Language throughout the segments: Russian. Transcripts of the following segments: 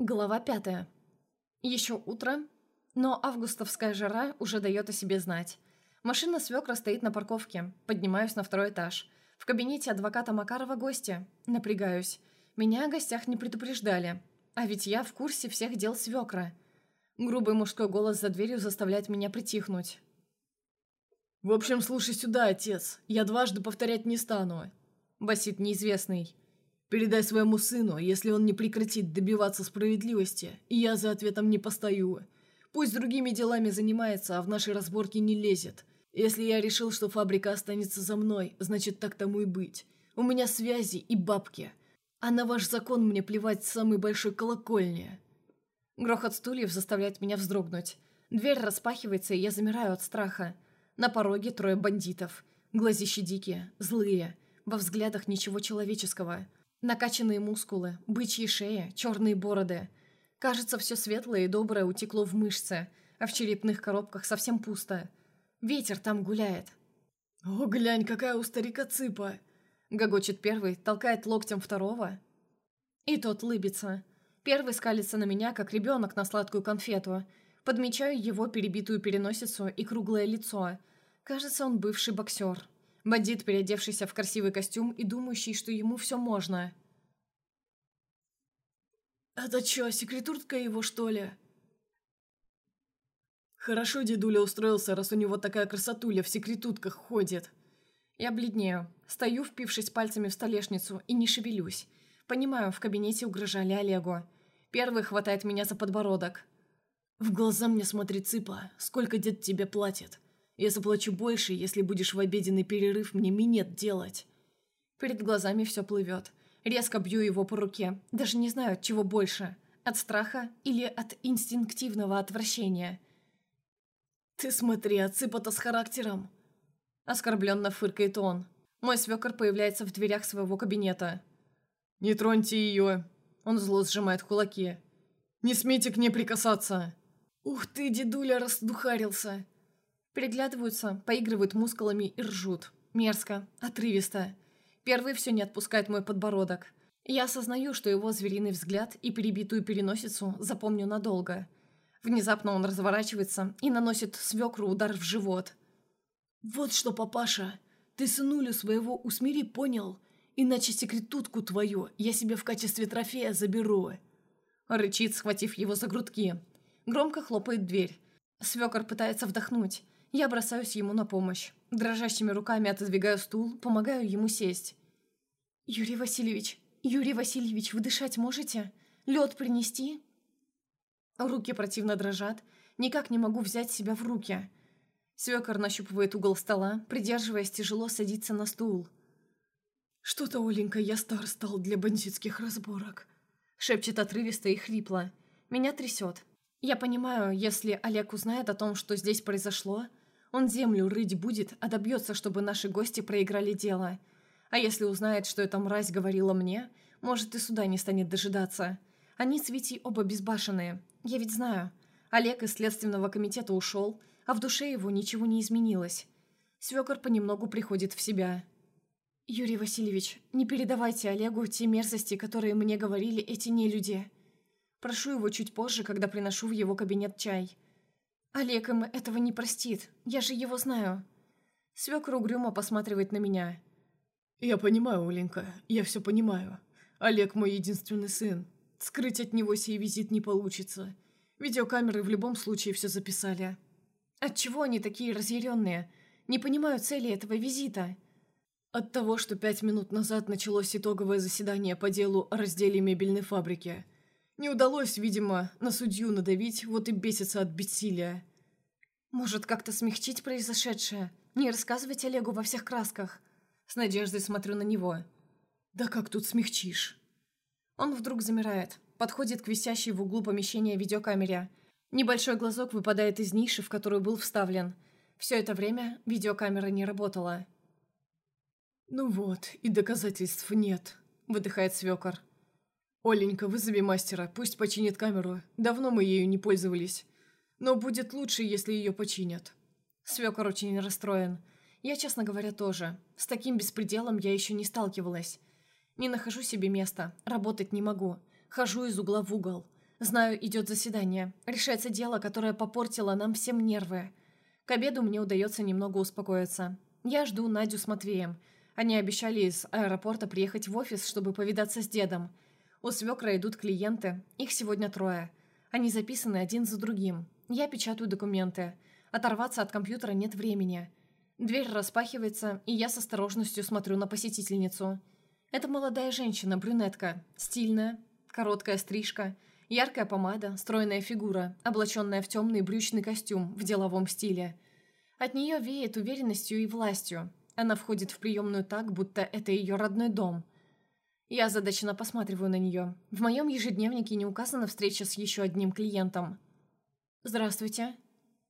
Глава пятая. Еще утро, но августовская жара уже дает о себе знать. Машина свекра стоит на парковке. Поднимаюсь на второй этаж. В кабинете адвоката Макарова гости. Напрягаюсь. Меня о гостях не предупреждали. А ведь я в курсе всех дел свекра. Грубый мужской голос за дверью заставляет меня притихнуть. «В общем, слушай сюда, отец. Я дважды повторять не стану», — басит неизвестный. Передай своему сыну, если он не прекратит добиваться справедливости, и я за ответом не постою. Пусть другими делами занимается, а в наши разборки не лезет. Если я решил, что фабрика останется за мной, значит так тому и быть. У меня связи и бабки. А на ваш закон мне плевать с самой большой колокольни. Грохот стульев заставляет меня вздрогнуть. Дверь распахивается, и я замираю от страха. На пороге трое бандитов. Глазищи дикие, злые. Во взглядах ничего человеческого. Накачанные мускулы, бычьи шеи, черные бороды. Кажется, все светлое и доброе утекло в мышцы, а в черепных коробках совсем пусто. Ветер там гуляет. «О, глянь, какая у старика цыпа!» Гогочет первый, толкает локтем второго. И тот лыбится. Первый скалится на меня, как ребенок на сладкую конфету. Подмечаю его перебитую переносицу и круглое лицо. Кажется, он бывший боксер. Бандит, переодевшийся в красивый костюм и думающий, что ему все можно. «Это чё, секретурка его, что ли?» «Хорошо дедуля устроился, раз у него такая красотуля в секретутках ходит». Я бледнею, стою, впившись пальцами в столешницу, и не шевелюсь. Понимаю, в кабинете угрожали Олегу. Первый хватает меня за подбородок. «В глаза мне смотри, цыпа, сколько дед тебе платит?» Я заплачу больше, если будешь в обеденный перерыв мне минет делать». Перед глазами все плывет. Резко бью его по руке. Даже не знаю, от чего больше. От страха или от инстинктивного отвращения. «Ты смотри, отсыпата с характером!» Оскорбленно фыркает он. Мой свекор появляется в дверях своего кабинета. «Не троньте ее!» Он зло сжимает кулаки. «Не смейте к ней прикасаться!» «Ух ты, дедуля раздухарился!» Переглядываются, поигрывают мускулами и ржут. Мерзко, отрывисто. Первый все не отпускает мой подбородок. Я осознаю, что его звериный взгляд и перебитую переносицу запомню надолго. Внезапно он разворачивается и наносит свекру удар в живот. «Вот что, папаша, ты сынулю своего усмири, понял? Иначе секретутку твою я себе в качестве трофея заберу». Рычит, схватив его за грудки. Громко хлопает дверь. Свекор пытается вдохнуть. Я бросаюсь ему на помощь. Дрожащими руками отодвигаю стул, помогаю ему сесть. «Юрий Васильевич, Юрий Васильевич, вы дышать можете? Лед принести?» Руки противно дрожат. Никак не могу взять себя в руки. Свекор нащупывает угол стола, придерживаясь, тяжело садится на стул. «Что-то, Оленька, я стар стал для бандитских разборок», — шепчет отрывисто и хрипло. Меня трясет. Я понимаю, если Олег узнает о том, что здесь произошло, он землю рыть будет, а добьется, чтобы наши гости проиграли дело. А если узнает, что эта мразь говорила мне, может и суда не станет дожидаться. Они с Витей оба безбашенные. Я ведь знаю. Олег из следственного комитета ушел, а в душе его ничего не изменилось. Свекор понемногу приходит в себя. «Юрий Васильевич, не передавайте Олегу те мерзости, которые мне говорили эти нелюди. Прошу его чуть позже, когда приношу в его кабинет чай. Олег им этого не простит. Я же его знаю. Свекр угрюмо посматривает на меня. Я понимаю, Оленька, я все понимаю. Олег мой единственный сын. Скрыть от него сей визит не получится. Видеокамеры в любом случае все записали. Отчего они такие разъяренные? Не понимаю цели этого визита. От того, что пять минут назад началось итоговое заседание по делу о разделе мебельной фабрики – не удалось, видимо, на судью надавить, вот и бесится от бессилия. Может, как-то смягчить произошедшее? Не рассказывать Олегу во всех красках? С надеждой смотрю на него. Да как тут смягчишь? Он вдруг замирает, подходит к висящей в углу помещения видеокамере. Небольшой глазок выпадает из ниши, в которую был вставлен. Все это время видеокамера не работала. «Ну вот, и доказательств нет», — выдыхает свекор. «Оленька, вызови мастера, пусть починит камеру. Давно мы ею не пользовались. Но будет лучше, если ее починят». Свекор очень расстроен. Я, честно говоря, тоже. С таким беспределом я еще не сталкивалась. Не нахожу себе места, работать не могу. Хожу из угла в угол. Знаю, идет заседание. Решается дело, которое попортило нам всем нервы. К обеду мне удается немного успокоиться. Я жду Надю с Матвеем. Они обещали из аэропорта приехать в офис, чтобы повидаться с дедом. У свекра идут клиенты. Их сегодня трое. Они записаны один за другим. Я печатаю документы. Оторваться от компьютера нет времени. Дверь распахивается, и я с осторожностью смотрю на посетительницу. Это молодая женщина, брюнетка. Стильная, короткая стрижка – Яркая помада, стройная фигура, облаченная в темный брючный костюм в деловом стиле. От нее веет уверенностью и властью. Она входит в приемную так, будто это ее родной дом. Я озадаченно посматриваю на нее. В моем ежедневнике не указана встреча с еще одним клиентом. «Здравствуйте».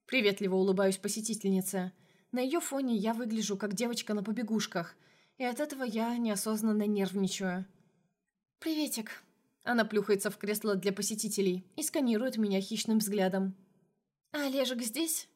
Приветливо улыбаюсь посетительнице. На ее фоне я выгляжу как девочка на побегушках, и от этого я неосознанно нервничаю. «Приветик», она плюхается в кресло для посетителей и сканирует меня хищным взглядом. «А Олежек здесь?»